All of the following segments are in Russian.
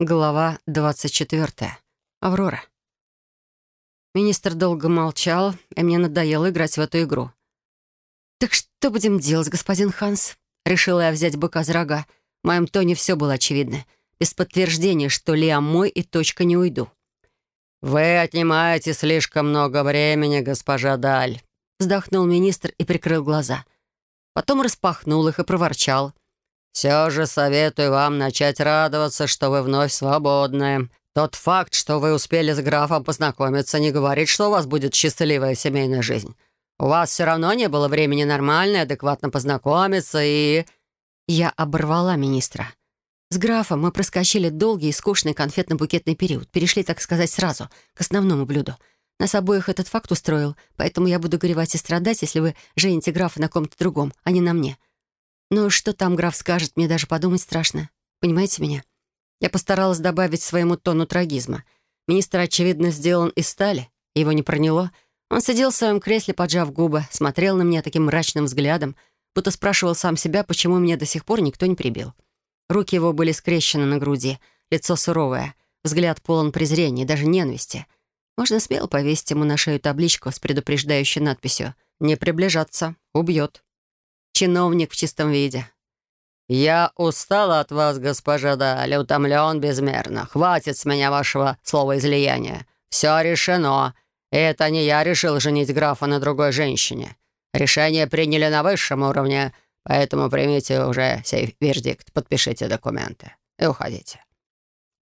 Глава 24. Аврора. Министр долго молчал, и мне надоело играть в эту игру. «Так что будем делать, господин Ханс?» Решила я взять быка за рога. В моем тоне все было очевидно. Без подтверждения, что Лиам мой и точка не уйду. «Вы отнимаете слишком много времени, госпожа Даль», вздохнул министр и прикрыл глаза. Потом распахнул их и проворчал — все же советую вам начать радоваться, что вы вновь свободны. Тот факт, что вы успели с графом познакомиться, не говорит, что у вас будет счастливая семейная жизнь. У вас все равно не было времени нормально и адекватно познакомиться, и...» Я оборвала министра. С графом мы проскочили долгий и скучный конфетно-букетный период, перешли, так сказать, сразу, к основному блюду. Нас обоих этот факт устроил, поэтому я буду горевать и страдать, если вы жените графа на ком-то другом, а не на мне. Но что там граф скажет, мне даже подумать страшно. Понимаете меня? Я постаралась добавить своему тону трагизма. Министр, очевидно, сделан из стали, его не проняло. Он сидел в своем кресле, поджав губы, смотрел на меня таким мрачным взглядом, будто спрашивал сам себя, почему меня до сих пор никто не прибил. Руки его были скрещены на груди, лицо суровое, взгляд полон презрения, даже ненависти. Можно смело повесить ему на шею табличку с предупреждающей надписью «Не приближаться, убьет». Чиновник в чистом виде. «Я устала от вас, госпожа Даля, утомлен безмерно. Хватит с меня вашего слова излияния. Все решено. Это не я решил женить графа на другой женщине. Решение приняли на высшем уровне, поэтому примите уже сей вердикт, подпишите документы и уходите».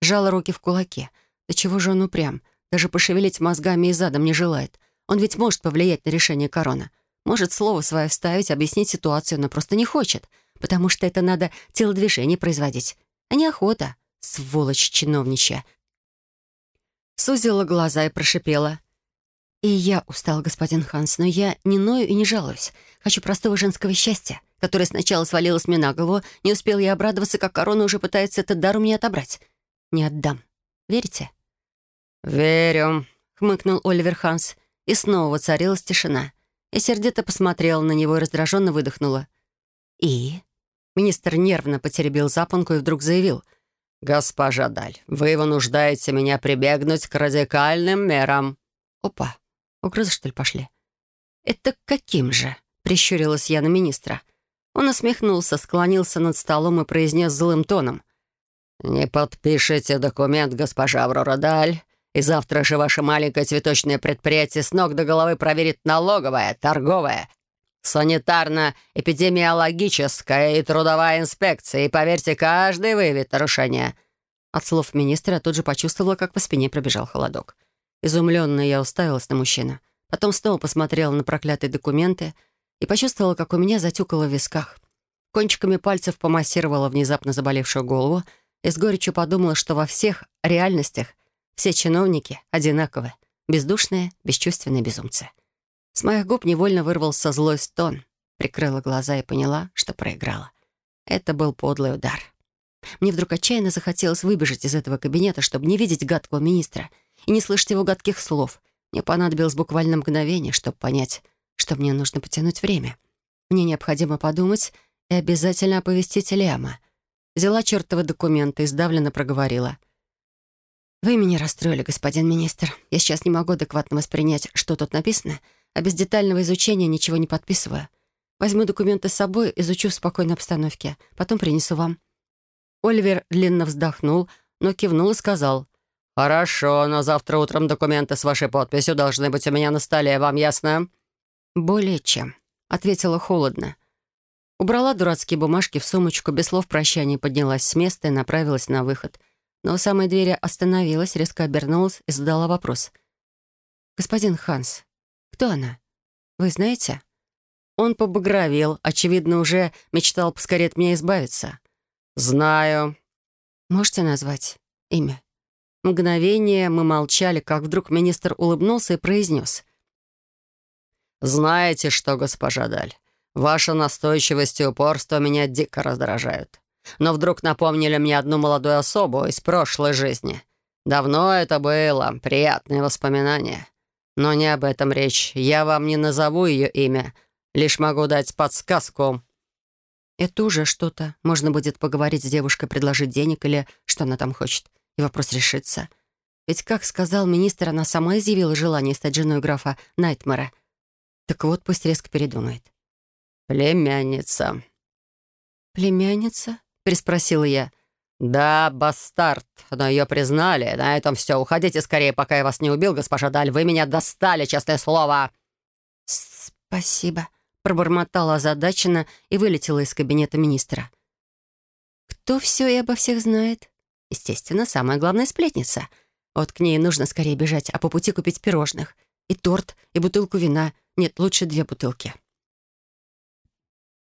Жала руки в кулаки. Да чего же он упрям? Даже пошевелить мозгами и задом не желает. Он ведь может повлиять на решение корона. Может слово свое вставить, объяснить ситуацию, но просто не хочет, потому что это надо телодвижение производить, а не охота. Сволочь чиновничья. Сузила глаза и прошипела. «И я устал, господин Ханс, но я не ною и не жалуюсь. Хочу простого женского счастья, которое сначала свалилось мне на голову, не успел я обрадоваться, как корона уже пытается этот дар у меня отобрать. Не отдам. Верите?» «Верю», — хмыкнул Оливер Ханс, и снова воцарилась тишина. Я сердито посмотрела на него и раздраженно выдохнула. «И?» Министр нервно потеребил запонку и вдруг заявил. «Госпожа Даль, вы вынуждаете меня прибегнуть к радикальным мерам». «Опа, угрозы, что ли, пошли?» «Это каким же?» — прищурилась я на министра. Он усмехнулся, склонился над столом и произнес злым тоном. «Не подпишите документ, госпожа Аврора Даль, и завтра же ваше маленькое цветочное предприятие с ног до головы проверит налоговая, торговая, санитарно-эпидемиологическая и трудовая инспекция. И поверьте, каждый выявит нарушение». От слов министра тут же почувствовала, как по спине пробежал холодок. Изумленная я уставилась на мужчину. Потом снова посмотрела на проклятые документы и почувствовала, как у меня затюкало в висках. Кончиками пальцев помассировала внезапно заболевшую голову и с горечью подумала, что во всех реальностях все чиновники одинаковы, бездушные, бесчувственные безумцы. С моих губ невольно вырвался злой стон. Прикрыла глаза и поняла, что проиграла. Это был подлый удар. Мне вдруг отчаянно захотелось выбежать из этого кабинета, чтобы не видеть гадкого министра и не слышать его гадких слов. Мне понадобилось буквально мгновение, чтобы понять, что мне нужно потянуть время. Мне необходимо подумать и обязательно оповестить Лиама. Взяла чертовы документы и сдавленно проговорила — «Вы меня расстроили, господин министр. Я сейчас не могу адекватно воспринять, что тут написано, а без детального изучения ничего не подписываю. Возьму документы с собой, изучу в спокойной обстановке, потом принесу вам». Оливер длинно вздохнул, но кивнул и сказал. «Хорошо, но завтра утром документы с вашей подписью должны быть у меня на столе, вам ясно?» «Более чем», — ответила холодно. Убрала дурацкие бумажки в сумочку, без слов прощания поднялась с места и направилась на выход — но у самой двери остановилась, резко обернулась и задала вопрос. «Господин Ханс, кто она? Вы знаете?» Он побагровел, очевидно, уже мечтал поскорее от меня избавиться. «Знаю». «Можете назвать имя?» Мгновение мы молчали, как вдруг министр улыбнулся и произнес. «Знаете что, госпожа Даль, ваша настойчивость и упорство меня дико раздражают но вдруг напомнили мне одну молодую особу из прошлой жизни. Давно это было, приятные воспоминания. Но не об этом речь. Я вам не назову ее имя, лишь могу дать подсказку». «Это уже что-то. Можно будет поговорить с девушкой, предложить денег или что она там хочет. и вопрос решится. Ведь, как сказал министр, она сама изъявила желание стать женой графа Найтмара. Так вот, пусть резко передумает. «Племянница». «Племянница?» — переспросила я. «Да, бастард, но ее признали. На этом все. Уходите скорее, пока я вас не убил, госпожа Даль. Вы меня достали, честное слово!» «Спасибо», — пробормотала озадаченно и вылетела из кабинета министра. «Кто все и обо всех знает?» Естественно, самая главная сплетница. Вот к ней нужно скорее бежать, а по пути купить пирожных. И торт, и бутылку вина. Нет, лучше две бутылки.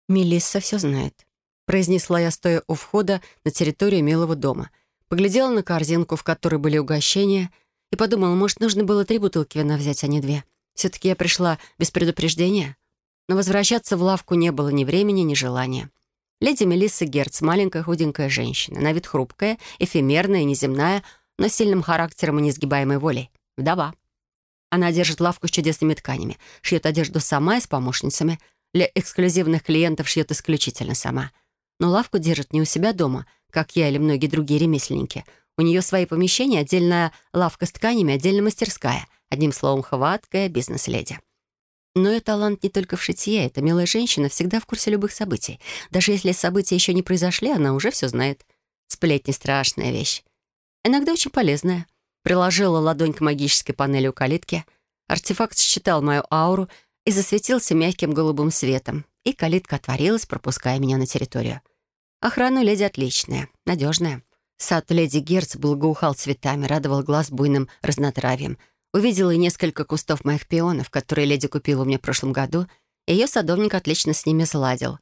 Мелисса все знает произнесла я, стоя у входа на территорию милого дома. Поглядела на корзинку, в которой были угощения, и подумала, может, нужно было три бутылки вина взять, а не две. Все-таки я пришла без предупреждения. Но возвращаться в лавку не было ни времени, ни желания. Леди Мелисса Герц — маленькая худенькая женщина, на вид хрупкая, эфемерная неземная, но с сильным характером и несгибаемой волей. Вдова. Она держит лавку с чудесными тканями, шьет одежду сама и с помощницами. Для эксклюзивных клиентов шьет исключительно сама — но лавку держит не у себя дома, как я или многие другие ремесленники. У нее свои помещения, отдельная лавка с тканями, отдельная мастерская. Одним словом, хваткая бизнес-леди. Но ее талант не только в шитье. Эта милая женщина всегда в курсе любых событий. Даже если события еще не произошли, она уже все знает. Сплетни — страшная вещь. Иногда очень полезная. Приложила ладонь к магической панели у калитки. Артефакт считал мою ауру и засветился мягким голубым светом и калитка отворилась, пропуская меня на территорию. Охрана леди отличная, надежная. Сад леди Герц благоухал цветами, радовал глаз буйным разнотравьем. Увидела и несколько кустов моих пионов, которые леди купила у меня в прошлом году, и ее садовник отлично с ними сладил.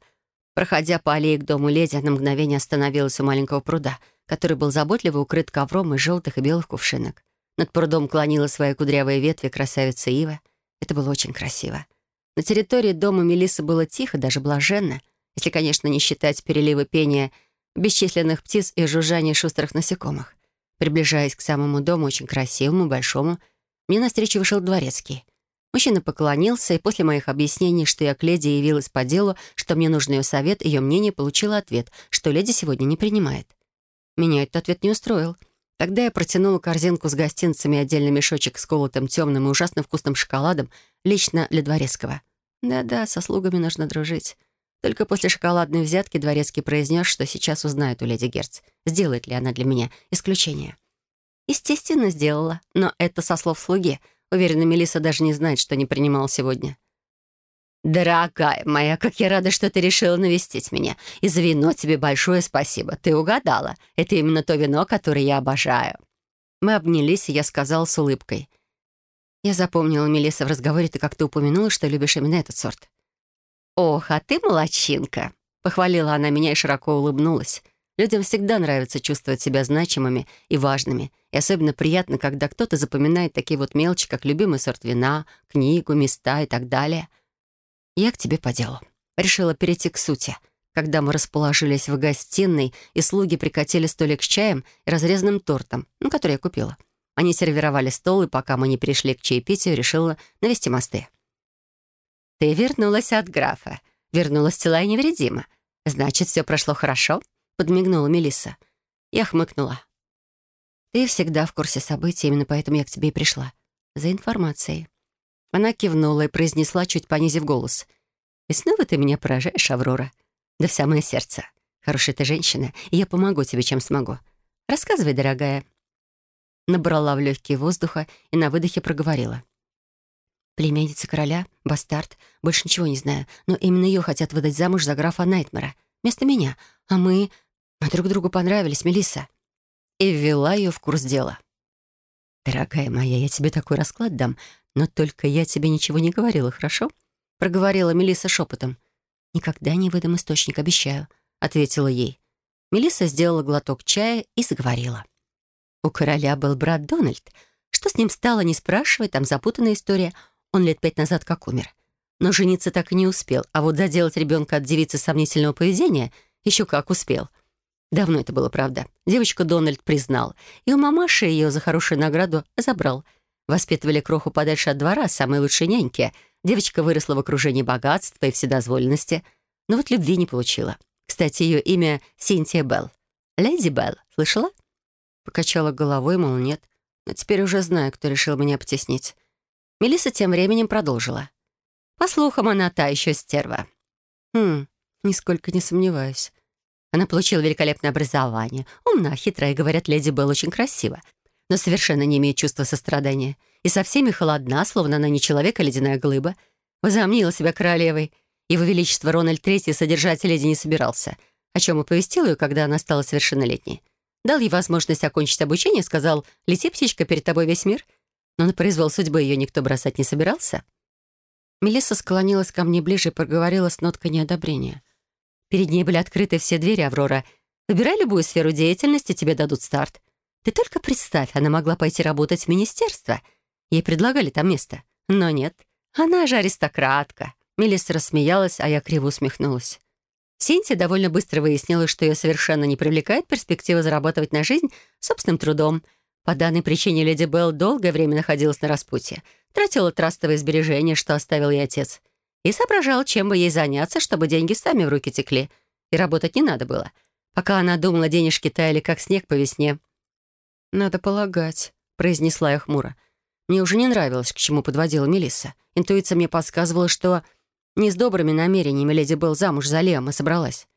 Проходя по аллее к дому леди, на мгновение остановилась у маленького пруда, который был заботливо укрыт ковром из желтых и белых кувшинок. Над прудом клонила свои кудрявые ветви красавица Ива. Это было очень красиво. На территории дома Мелисы было тихо, даже блаженно, если, конечно, не считать переливы пения бесчисленных птиц и жужжания шустрых насекомых. Приближаясь к самому дому, очень красивому, большому, мне навстречу вышел дворецкий. Мужчина поклонился, и после моих объяснений, что я к леди явилась по делу, что мне нужен ее совет, ее мнение получила ответ, что леди сегодня не принимает. Меня этот ответ не устроил. Тогда я протянула корзинку с гостинцами и отдельный мешочек с колотым темным и ужасно вкусным шоколадом лично для Дворецкого. Да-да, со слугами нужно дружить. Только после шоколадной взятки Дворецкий произнес, что сейчас узнает у леди Герц, сделает ли она для меня исключение. Естественно, сделала, но это со слов слуги. Уверена, Мелиса даже не знает, что не принимал сегодня. «Дорогая моя, как я рада, что ты решила навестить меня. И за вино тебе большое спасибо. Ты угадала. Это именно то вино, которое я обожаю». Мы обнялись, и я сказала с улыбкой. «Я запомнила, Мелисса, в разговоре ты как-то упомянула, что любишь именно этот сорт». «Ох, а ты молодчинка!» — похвалила она меня и широко улыбнулась. Людям всегда нравится чувствовать себя значимыми и важными. И особенно приятно, когда кто-то запоминает такие вот мелочи, как любимый сорт вина, книгу, места и так далее — «Я к тебе по делу». Решила перейти к сути. Когда мы расположились в гостиной, и слуги прикатили столик с чаем и разрезанным тортом, ну, который я купила. Они сервировали стол, и пока мы не перешли к чаепитию, решила навести мосты. «Ты вернулась от графа. Вернулась цела и невредима. Значит, все прошло хорошо?» — подмигнула Мелисса. Я хмыкнула. «Ты всегда в курсе событий, именно поэтому я к тебе и пришла. За информацией». Она кивнула и произнесла, чуть понизив голос. «И снова ты меня поражаешь, Аврора. Да в самое сердце. Хорошая ты женщина, и я помогу тебе, чем смогу. Рассказывай, дорогая». Набрала в легкие воздуха и на выдохе проговорила. «Племянница короля, бастард, больше ничего не знаю, но именно ее хотят выдать замуж за графа Найтмера. Вместо меня. А мы... Мы друг другу понравились, Мелисса. И ввела ее в курс дела. «Дорогая моя, я тебе такой расклад дам, но только я тебе ничего не говорила, хорошо?» Проговорила Мелиса шепотом. «Никогда не выдам источник, обещаю», — ответила ей. Мелисса сделала глоток чая и заговорила. У короля был брат Дональд. Что с ним стало, не спрашивай, там запутанная история. Он лет пять назад как умер. Но жениться так и не успел, а вот заделать ребенка от девицы сомнительного поведения еще как успел. Давно это было, правда. Девочку Дональд признал, и у мамаши ее за хорошую награду забрал — Воспитывали кроху подальше от двора, самой лучшей няньки. Девочка выросла в окружении богатства и вседозволенности, но вот любви не получила. Кстати, ее имя Синтия Белл. Леди Белл, слышала? Покачала головой, мол, нет. Но теперь уже знаю, кто решил меня потеснить. Мелисса тем временем продолжила. По слухам, она та еще стерва. Хм, нисколько не сомневаюсь. Она получила великолепное образование. Умна, хитрая, говорят, леди Белл очень красива. Но совершенно не имеет чувства сострадания. И со всеми холодна, словно она не человек, а ледяная глыба. Возомнила себя королевой. Его Величество Рональд III содержать леди не собирался, о чем оповестил ее, когда она стала совершеннолетней. Дал ей возможность окончить обучение, сказал «Лети, птичка, перед тобой весь мир». Но на произвол судьбы ее никто бросать не собирался. Мелисса склонилась ко мне ближе и проговорила с ноткой неодобрения. Перед ней были открыты все двери, Аврора. Выбирай любую сферу деятельности, тебе дадут старт. Ты только представь, она могла пойти работать в министерство. Ей предлагали там место. Но нет, она же аристократка. Мелисса рассмеялась, а я криво усмехнулась. Синтия довольно быстро выяснила, что ее совершенно не привлекает перспектива зарабатывать на жизнь собственным трудом. По данной причине леди Белл долгое время находилась на распутье тратила трастовые сбережения, что оставил ей отец, и соображала, чем бы ей заняться, чтобы деньги сами в руки текли, и работать не надо было. Пока она думала, денежки таяли, как снег по весне. «Надо полагать», — произнесла я хмуро. Мне уже не нравилось, к чему подводила Мелисса. Интуиция мне подсказывала, что не с добрыми намерениями леди Белл замуж за Леом и собралась.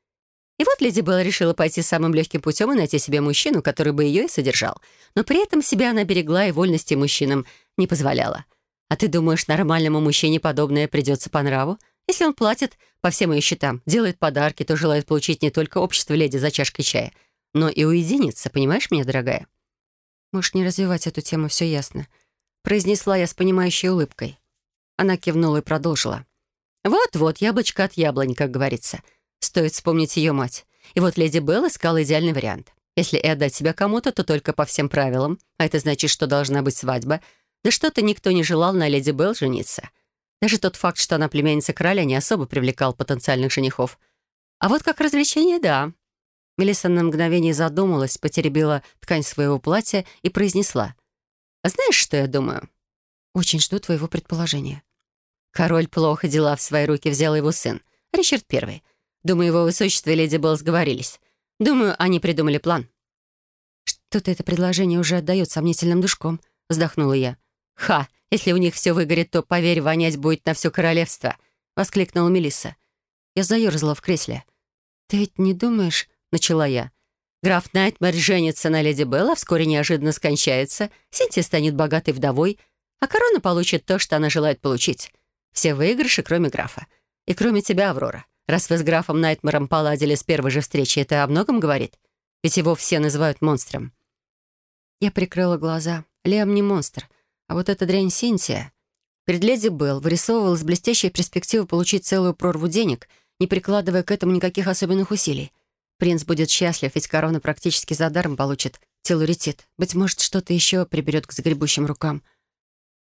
И вот леди Белл решила пойти самым легким путем и найти себе мужчину, который бы ее и содержал. Но при этом себя она берегла и вольности мужчинам не позволяла. А ты думаешь, нормальному мужчине подобное придется по нраву? Если он платит по всем ее счетам, делает подарки, то желает получить не только общество леди за чашкой чая, но и уединиться, понимаешь меня, дорогая? Можешь не развивать эту тему, все ясно. Произнесла я с понимающей улыбкой. Она кивнула и продолжила. Вот-вот, яблочко от яблонь, как говорится. Стоит вспомнить ее мать. И вот леди Белл искала идеальный вариант. Если и отдать себя кому-то, то только по всем правилам, а это значит, что должна быть свадьба — да что-то никто не желал на леди Белл жениться. Даже тот факт, что она племянница короля, не особо привлекал потенциальных женихов. А вот как развлечение — да. Мелисса на мгновение задумалась, потеребила ткань своего платья и произнесла. «А знаешь, что я думаю?» «Очень жду твоего предположения». Король плохо дела в свои руки взял его сын, Ричард Первый. Думаю, его высочество и леди Белл сговорились. Думаю, они придумали план. «Что-то это предложение уже отдает сомнительным душком», — вздохнула я. «Ха! Если у них все выгорит, то, поверь, вонять будет на все королевство!» — воскликнула Мелисса. Я заерзала в кресле. «Ты ведь не думаешь...» — начала я. «Граф Найтмер женится на леди Белла, вскоре неожиданно скончается, Синтия станет богатой вдовой, а корона получит то, что она желает получить. Все выигрыши, кроме графа. И кроме тебя, Аврора. Раз вы с графом Найтмером поладили с первой же встречи, это о многом говорит? Ведь его все называют монстром». Я прикрыла глаза. Лиам не монстр. А вот эта дрянь Синтия... Перед леди Белл вырисовывалась блестящая перспектива получить целую прорву денег, не прикладывая к этому никаких особенных усилий. Принц будет счастлив, ведь корона практически за даром получит телуритет. Быть может, что-то еще приберет к загребущим рукам.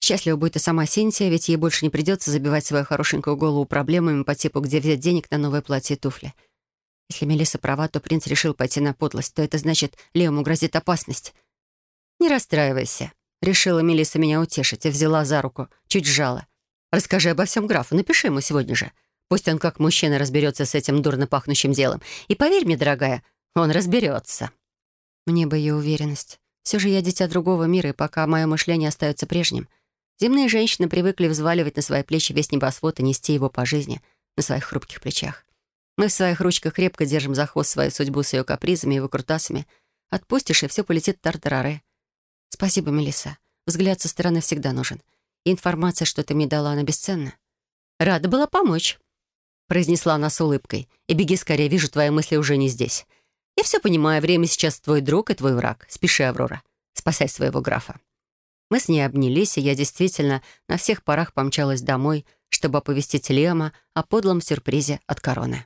Счастлива будет и сама Синтия, ведь ей больше не придется забивать свою хорошенькую голову проблемами по типу «где взять денег на новое платье и туфли». Если Мелисса права, то принц решил пойти на подлость, то это значит, Леому грозит опасность. «Не расстраивайся», Решила Мелисса меня утешить и взяла за руку, чуть сжала. «Расскажи обо всем графу, напиши ему сегодня же. Пусть он как мужчина разберется с этим дурно пахнущим делом. И поверь мне, дорогая, он разберется». Мне бы ее уверенность. Все же я дитя другого мира, и пока мое мышление остается прежним. Земные женщины привыкли взваливать на свои плечи весь небосвод и нести его по жизни на своих хрупких плечах. Мы в своих ручках крепко держим за хвост свою судьбу с ее капризами и выкрутасами. Отпустишь, и все полетит тартарары. «Спасибо, Мелисса. Взгляд со стороны всегда нужен. И информация, что ты мне дала, она бесценна». «Рада была помочь», — произнесла она с улыбкой. «И беги скорее, вижу, твои мысли уже не здесь. Я все понимаю, время сейчас твой друг и твой враг. Спеши, Аврора. Спасай своего графа». Мы с ней обнялись, и я действительно на всех парах помчалась домой, чтобы оповестить Лема о подлом сюрпризе от короны.